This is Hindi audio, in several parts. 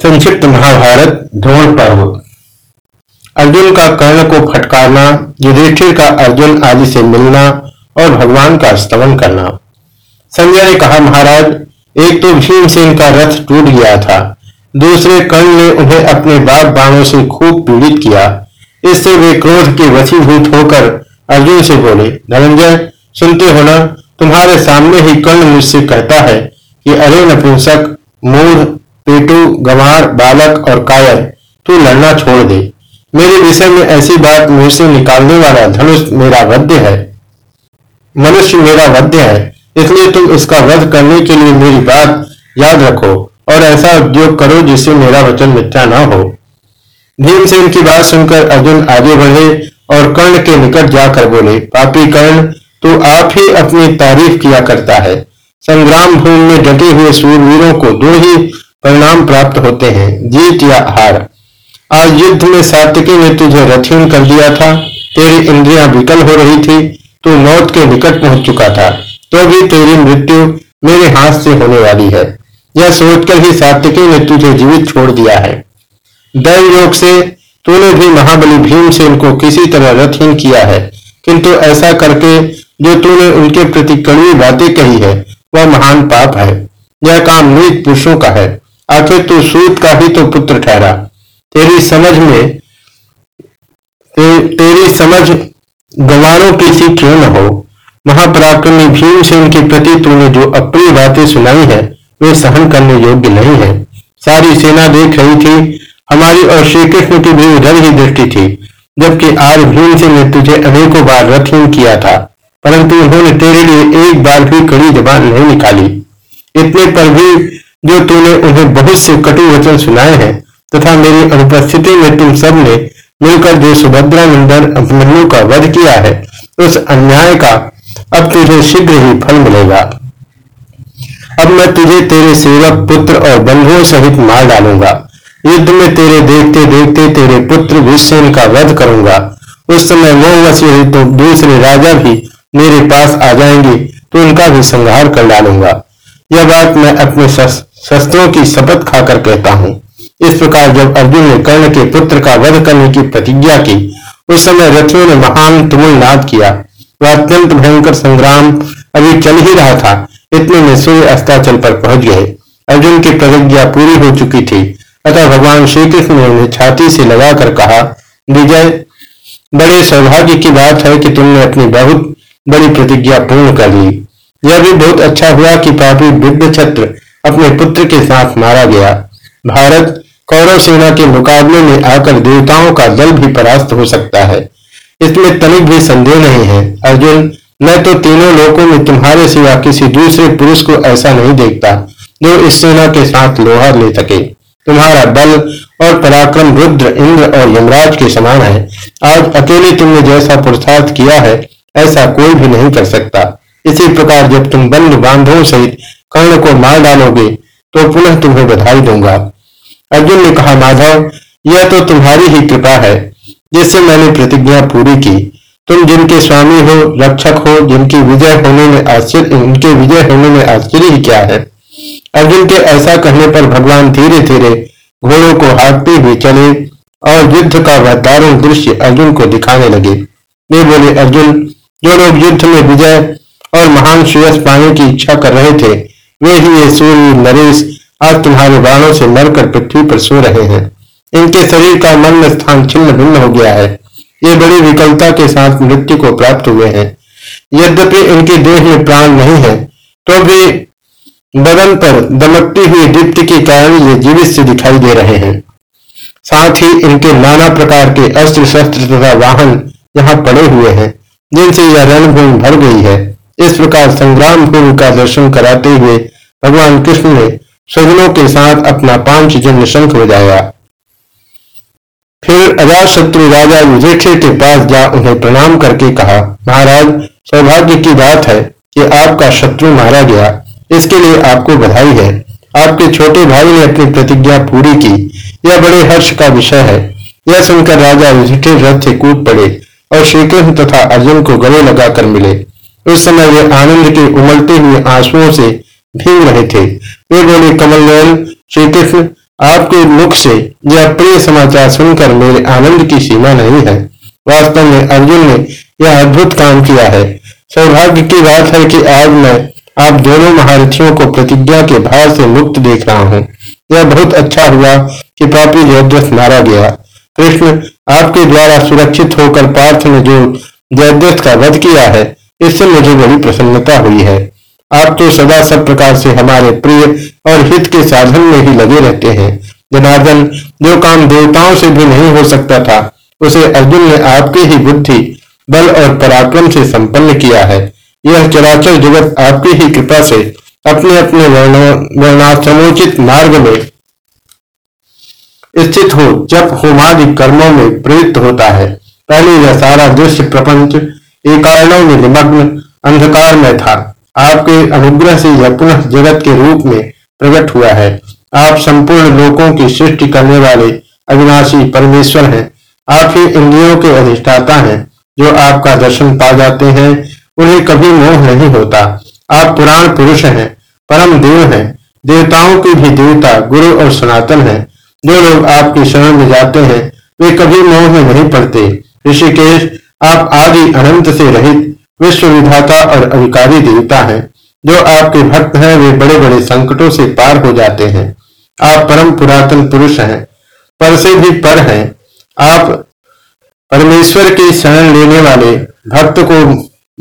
संक्षिप्त महाभारत द्रोण पर्व अर्जुन का कर्ण को फटकारना, युधिष्ठिर का अर्जुन आदि से मिलना और भगवान का स्तमन करना। संजय ने कहा, महाराज, एक तो भीमसेन का रथ टूट गया था। दूसरे कर्ण ने उन्हें अपने बाग बाणों से खूब पीड़ित किया। इससे वे क्रोध के वशीभूत होकर अर्जुन से बोले, धनंजय, सुनते हो ना, तुम्हारे सामने ही कर्ण मुझसे कहता है कि अरे नपुंसक, मूढ़ पेटू, गंवार, बालक और कायर, तू लड़ना छोड़ दे। मेरे विषय में ऐसी बात मुँह से निकालने वाला धनुष मेरा वध्य है। मनुष्य मेरा वध्य है, इसलिए तुम इसका वध करने के लिए मेरी बात याद रखो और ऐसा उद्योग करो जिससे मेरा वचन मिथ्या न हो। भीमसेन की बात सुनकर अर्जुन आगे बढ़े और कर्ण के निकट जाकर बोले, पापी कर्ण, तू आप ही अपनी तारीफ़ किया करता है। संग्राम भूमि में डटे हुए सूरवीरों को दो ही परिणाम प्राप्त होते हैं। जीत या हार। आज युद्ध में सात्विकी ने तुझे रथहीन कर दिया था। तेरी इंद्रियाँ विकल हो रही थी। तू मौत के निकट पहुँच चुका था। तो भी तेरी मृत्यु मेरे हाथ से होने वाली है। यह सोचकर ही सात्विकी ने तुझे जीवित छोड़ दिया है। दैव योग से तूने भी महाबली भीमसेन को किसी तरह रथहीन किया है। किंतु ऐसा करके जो तूने उनके प्रति कड़वी बातें कही है, वह महान पाप है। यह काम मृत पुरुषों का है। आखिर तू सूत का ही तो पुत्र ठहरा। तेरी समझ में ते, तेरी समझ गवारों की सी क्यों न हो? महापराक्रमी भीमसेन के प्रति तूने जो अप्रिय बातें सुनाई है वे सहन करने योग्य नहीं है। सारी सेना देख रही थी हमारी और श्री कृष्ण की भी उधर ही दृष्टि थी जबकि आज भीमसेन ने तुझे अनेकों बार रथहीन किया था परंतु उन्होंने तेरे लिए एक बार भी कड़ी जबान नहीं निकाली। इतने पर भी जो तूने उन्हें बहुत से कटु वचन सुनाए हैं, तथा मेरी अनुपस्थिति में तुम सबने मिलकर जो सुभद्रा नंदन अभिमन्यु का वध किया है, उस अन्याय का अब तुझे शीघ्र ही फल मिलेगा। अब मैं तुझे तेरे सेवक, पुत्र और बंधुओं सहित मार डालूँगा। युद्ध में तेरे देखते देखते तेरे पुत्र विश्वन का वध करूँगा। उस समय मोहवश तो दूसरे राजा भी मेरे पास आ जाएँगे तो उनका भी संहार कर डालूँगा। यह बात मैं अपने शस्त्रों की शपथ खाकर कहता हूँ। इस प्रकार जब अर्जुन ने कर्ण के पुत्र का वध करने की प्रतिज्ञा की, उस समय रथियों ने महान तुमुल नाद किया। वह अत्यंत भयंकर संग्राम अभी चल ही रहा था। इतने में सूर्य अस्ताचल पर पहुँच गए। अर्जुन की प्रतिज्ञा पूरी हो चुकी थी। अतः भगवान श्री कृष्ण ने उन्हें छाती से लगाकर कहा, विजय, बड़े सौभाग्य की बात है कि तुमने अपनी बहुत बड़ी प्रतिज्ञा पूर्ण कर ली। यह भी बहुत अच्छा हुआ कि पापी वृद्ध छत्र अपने पुत्र के साथ मारा गया। भारत कौरव सेना के मुकाबले में आकर देवताओं का दल भी परास्त हो सकता है। इसमें तनिक भी संदेह नहीं है। अर्जुन, मैं तो तीनों लोकों में तुम्हारे सिवा किसी दूसरे पुरुष को ऐसा नहीं देखता, जो इस सेना के साथ लोहा ले सके। तुम्हारा बल और पराक्रम रुद्र, इंद्र और यमराज के समान है। आज अकेले तुमने जैसा पुरुषार्थ किया है, ऐसा कोई भी नहीं कर सकता। इसी प्रकार जब तुम बंधु बांधवों सहित कर्ण को मार डालोगे तो पुनः तुम्हें बधाई दूँगा। अर्जुन ने कहा, माधव, यह तो तुम्हारी ही कृपा है, जिससे मैंने प्रतिज्ञा पूरी की। तुम जिनके स्वामी हो, रक्षक हो, जिनकी विजय होने में आश्चर्य उनके विजय होने में आश्चर्य ही क्या है? अर्जुन के ऐसा कहने पर भगवान धीरे धीरे घोड़ों को हाँकते हुए चले और युद्ध का वह दारुण दृश्य अर्जुन को दिखाने लगे। वे बोले, अर्जुन, जो लोग युद्ध में विजय और महान श्रेयस पाने की इच्छा कर रहे थे वे ही ये सूर्य, नरेश, आज तुम्हारे बाणों से मरकर पृथ्वी पर सो रहे हैं। इनके शरीर का मन स्थान छिन्न भिन्न हो गया है। ये बड़ी विकलता के साथ मृत्यु को प्राप्त हुए हैं। यद्यपि इनके देह में प्राण नहीं है तो भी बदन पर दमकती हुई दीप्ति के कारण ये जीवित से दिखाई दे रहे हैं। साथ ही इनके नाना प्रकार के अस्त्र शस्त्र तथा वाहन यहाँ पड़े हुए हैं, जिनसे यह रणभूमि भर गई है। इस प्रकार संग्राम भूमि का दर्शन कराते हुए भगवान कृष्ण ने स्वजनों के साथ अपना पाँच जन्म शंख बजाया। फिर अजात शत्रु राजा युधिष्ठिर के पास जा उन्हें प्रणाम करके कहा, महाराज, सौभाग्य की बात है कि आपका शत्रु मारा गया। इसके लिए आपको बधाई है। आपके छोटे भाई ने अपनी प्रतिज्ञा पूरी की। यह बड़े हर्ष का विषय है। यह सुनकर राजा युधिष्ठिर रथ से कूद पड़े और श्रीकृष्ण तथा अर्जुन को गले लगाकर मिले। उस समय वे आनंद के उमलते हुए आंसुओं से भीग रहे थे। वे बोले कमल श्री कृष्ण आपके मुख से यह प्रिय समाचार सुनकर मेरे आनंद की सीमा नहीं है। वास्तव में अर्जुन ने यह अद्भुत काम किया है। सौभाग्य की बात है कि आज मैं आप दोनों महारथियों को प्रतिज्ञा के भार से मुक्त देख रहा हूँ। यह बहुत अच्छा हुआ कि पापी जयद्रथ मारा गया। कृष्ण आपके द्वारा सुरक्षित होकर पार्थ ने जो जयद्रथ का वध किया है, इससे मुझे बड़ी प्रसन्नता हुई है। आप तो सदा सब प्रकार से हमारे प्रिय और हित के साधन में ही लगे रहते हैं। जनार्दन, जो काम देवताओं से भी नहीं हो सकता था, उसे अर्जुन ने आपकी ही बुद्धि, बल और पराक्रम से संपन्न किया है। यह चराचर जगत आपकी ही कृपा से अपने अपने वर्णाश्रमोचित मार्ग में स्थित हो जब होमादि कर्मों में प्रयुक्त होता है। पहले यह सारा दृश्य प्रपंच, एकारणों में निमग्न अंधकार में था। आपके अनुग्रह से यह पुनः जगत के रूप में प्रकट हुआ है। आप संपूर्ण लोकों की सृष्टि करने वाले अविनाशी परमेश्वर हैं। आप ही इंद्रियों के अधिष्ठाता हैं, जो आपका दर्शन पा जाते हैं। उन्हें कभी मोह नहीं होता। आप पुराण पुरुष हैं, परम देव हैं। देवताओं के भी देवता गुरु और सनातन हैं। जो लोग आपकी शरण में जाते हैं, वे कभी मोह में नहीं पड़ते। ऋषिकेश, आप आदि अनंत से रहित विश्व विधाता और अधिकारी देवता हैं। जो आपके भक्त हैं, वे बड़े बड़े संकटों से पार हो जाते हैं। आप परम पुरातन पुरुष हैं, पर से भी पर हैं। आप परमेश्वर की शरण लेने वाले भक्त को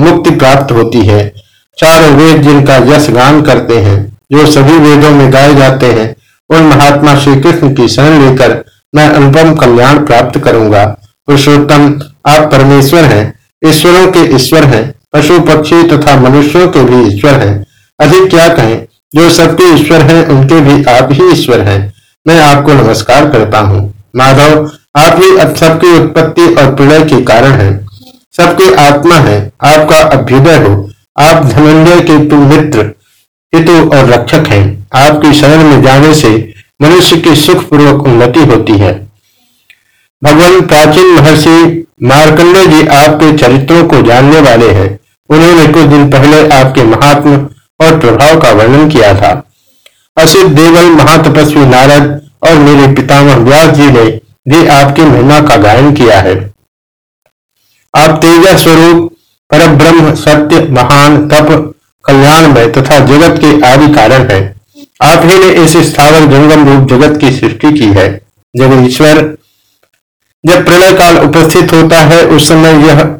मुक्ति प्राप्त होती है। चारों वेद जिनका यश गान करते हैं, जो सभी वेदों में गाए जाते हैं, उन महात्मा श्री कृष्ण की शरण लेकर मैं अनुपम कल्याण प्राप्त करूँगा। पुरुषोत्तम, आप परमेश्वर हैं ईश्वरों के ईश्वर हैं, पशु, पक्षी तथा मनुष्यों के भी ईश्वर हैं। अधिक क्या कहें, जो सबके ईश्वर हैं, उनके भी आप ही ईश्वर हैं। मैं आपको नमस्कार करता हूँ। माधव, आप ही अब सबकी उत्पत्ति और प्रलय के कारण हैं। सबके आत्मा है, आपका अभ्युदय हो। आप धनंजय के तु मित्र, हितु और रक्षक हैं। आपकी शरण में जाने से मनुष्य की सुखपूर्वक उन्नति होती है। भगवान प्राचीन महर्षि मार्कंडे जी आपके चरित्रों को जानने वाले हैं। उन्होंने कुछ दिन पहले आपके महात्म और प्रभाव का वर्णन किया था। असित देवल, महातपस्वी नारद और मेरे पितामह व्यास जी ने भी आपकी महिमा का गायन किया है। आप तेज स्वरूप पर ब्रह्म सत्य, महान, तप, कल्याणमय तथा जगत के आदि कारण है। आप ही ने इस स्थावर जंगम रूप जगत की सृष्टि की है। जब ईश्वर जब प्रलय काल उपस्थित होता है, उस समय यह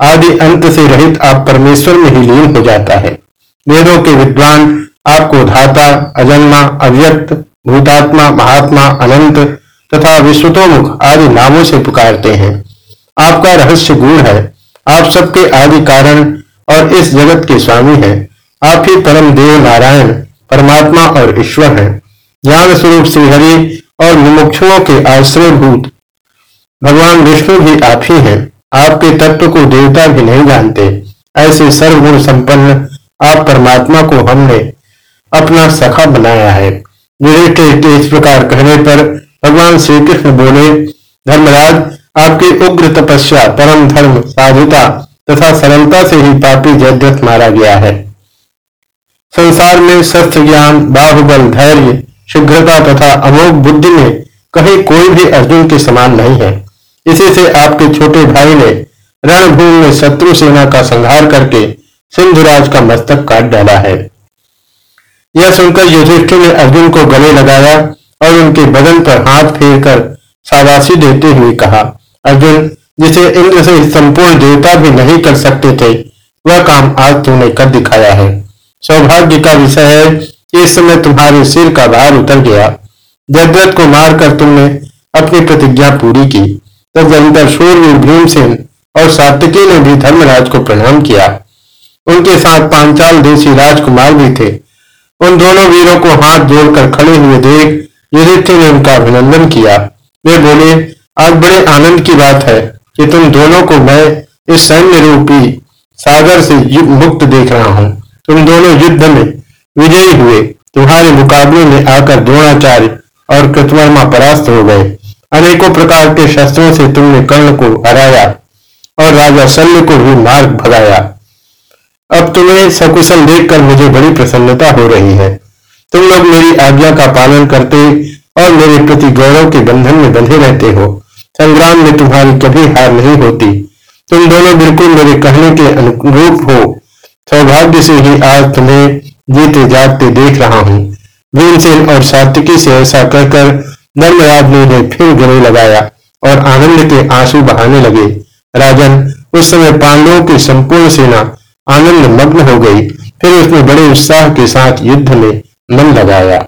आदि अंत से रहित आप परमेश्वर में ही लीन हो जाता है। वेदों के विद्वान आपको धाता, अजन्मा, अव्यक्त, भूतात्मा, महात्मा, अनंत तथा विश्वतोमुख आदि नामों से पुकारते हैं। आपका रहस्य गुण है। आप सबके आदि कारण और इस जगत के स्वामी हैं। आप ही परम देव नारायण, परमात्मा और ईश्वर हैं। ज्ञान स्वरूप श्रीहरि और मुमुक्षुओं के आश्रय भूत भगवान विष्णु भी आप ही हैं। आपके तत्व को देवता भी नहीं जानते। ऐसे सर्वगुण संपन्न आप परमात्मा को हमने अपना सखा बनाया है। इस प्रकार कहने पर भगवान श्री कृष्ण बोले, धर्मराज, आपकी उग्र तपस्या, परम धर्म, साधुता तथा सरलता से ही पापी जयद्रथ मारा गया है। संसार में शस्त्र ज्ञान, बाहुबल, धैर्य, शीघ्रता तथा अमोघ बुद्धि में कहीं कोई भी अर्जुन के समान नहीं है। इसी से आपके छोटे भाई ने रणभूमि में शत्रु सेना का संहार करके सिंधुराज का मस्तक काट डाला है। यह सुनकर युधिष्ठिर ने अर्जुन को गले लगाया और उनके बदन पर हाथ फेर कर शाबाशी देते हुए कहा, अर्जुन, जिसे इंद्र से संपूर्ण देवता भी नहीं कर सकते थे, वह काम आज तूने कर दिखाया है। सौभाग्य का विषय है कि इस समय तुम्हारे सिर का भार उतर गया। जयद्रथ को मारकर तुमने अपनी प्रतिज्ञा पूरी की। तदनंतर सूर्य भीमसेन और सात्विकी ने भी धर्मराज को प्रणाम किया। उनके साथ पांचाल देशी राजकुमार भी थे। उन दोनों वीरों को हाथ जोड़कर खड़े हुए देख युधिष्ठिर ने उनका अभिनंदन किया। वे बोले, आज बड़े आनंद की बात है कि तुम दोनों को मैं इस सैन्य रूपी सागर से मुक्त देख रहा हूँ। तुम दोनों युद्ध में विजयी हुए। तुम्हारे मुकाबले में आकर द्रोणाचार्य और कृतवर्मा परास्त हो गए। अनेकों प्रकार के शस्त्रों से तुमने कर्ण को हराया और राजा शल्य को भी मार्ग भगाया। अब तुम्हें सकुशल देखकर मुझे बड़ी प्रसन्नता हो रही है। तुम लोग मेरी आज्ञा का पालन करते और मेरे प्रति गौरव के बंधन में बंधे रहते हो। संग्राम में तुम्हारी कभी हार नहीं होती। तुम दोनों बिल्कुल मेरे कहने के अनुरूप हो। सौभाग्य से ही आज तुम्हें जीते जागते देख रहा हूँ। भीमसेन और सात्विकी से ऐसा कहकर धर्मराज ने फिर गले लगाया और आनंद के आँसू बहाने लगे। राजन, उस समय पांडवों की संपूर्ण सेना आनंद मग्न हो गई। फिर उसने बड़े उत्साह के साथ युद्ध में मन लगाया।